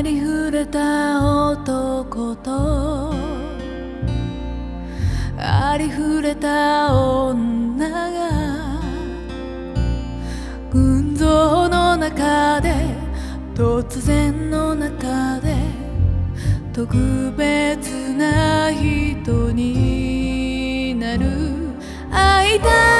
ありふれた男とありふれた女が群像の中で突然の中で特別な人になる。会いたい。